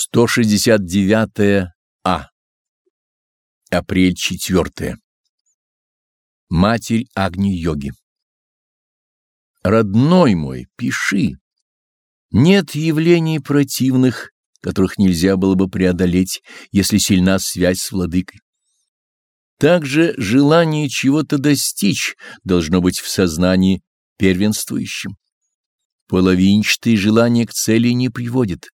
169 А. Апрель 4. Матерь Агни-йоги. Родной мой, пиши. Нет явлений противных, которых нельзя было бы преодолеть, если сильна связь с владыкой. Также желание чего-то достичь должно быть в сознании первенствующим. Половинчатые желания к цели не приводит.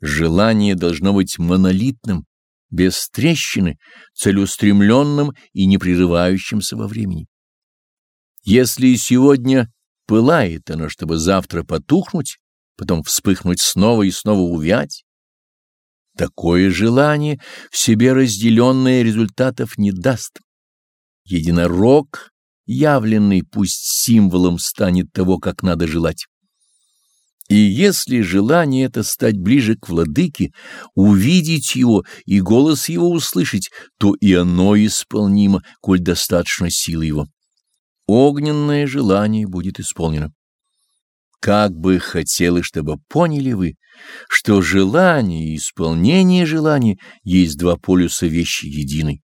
Желание должно быть монолитным, без трещины, целеустремленным и не прерывающимся во времени. Если сегодня пылает оно, чтобы завтра потухнуть, потом вспыхнуть снова и снова увять, такое желание в себе разделенное результатов не даст. Единорог, явленный, пусть символом станет того, как надо желать. И если желание это стать ближе к владыке, увидеть его и голос его услышать, то и оно исполнимо, коль достаточно силы его. Огненное желание будет исполнено. Как бы хотелось, чтобы поняли вы, что желание и исполнение желания есть два полюса вещи единой,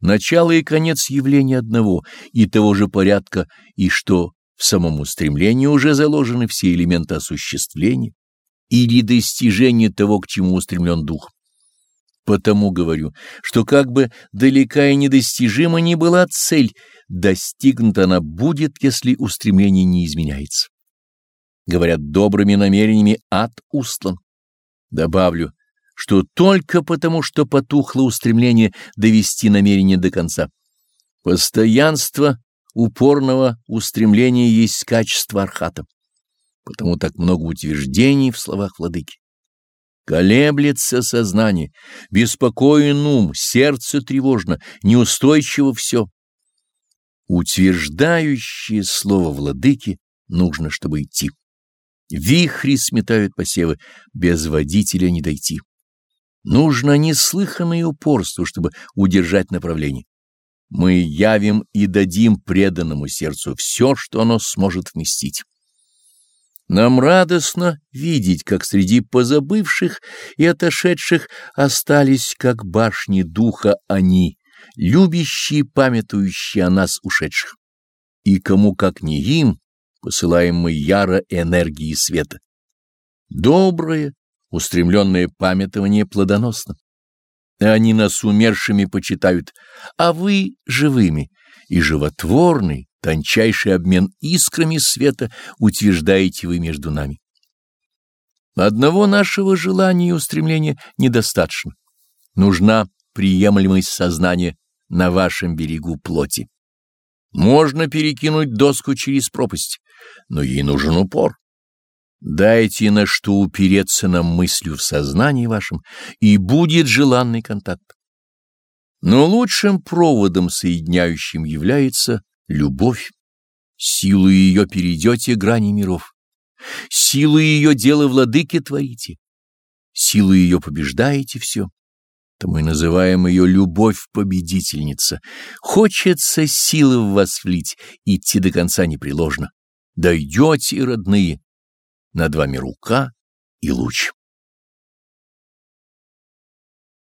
начало и конец явления одного и того же порядка, и что в самом устремлении уже заложены все элементы осуществления или достижения того, к чему устремлен дух. Потому говорю, что как бы далека и недостижима ни была цель, достигнута она будет, если устремление не изменяется. Говорят, добрыми намерениями ад устлан. Добавлю, что только потому, что потухло устремление довести намерение до конца. Постоянство упорного устремления есть качество архата. Потому так много утверждений в словах владыки. Колеблется сознание, беспокоен ум, сердце тревожно, неустойчиво все. Утверждающее слово владыки нужно, чтобы идти. Вихри сметают посевы, без водителя не дойти. Нужно неслыханное упорство, чтобы удержать направление мы явим и дадим преданному сердцу все, что оно сможет вместить. Нам радостно видеть, как среди позабывших и отошедших остались, как башни духа они, любящие, памятующие о нас ушедших. И кому, как не им, посылаем мы яро энергии света. Доброе, устремленное памятование плодоносно. Они нас умершими почитают, а вы живыми, и животворный, тончайший обмен искрами света утверждаете вы между нами. Одного нашего желания и устремления недостаточно. Нужна приемлемость сознания на вашем берегу плоти. Можно перекинуть доску через пропасть, но ей нужен упор. Дайте на что упереться нам мыслью в сознании вашем, и будет желанный контакт. Но лучшим проводом, соединяющим, является любовь. Силу ее перейдете грани миров. Силу ее дела владыки творите. Силу ее побеждаете все. То мы называем ее любовь-победительница. Хочется силы в вас влить, идти до конца непреложно. Дойдете, родные, над вами рука и луч.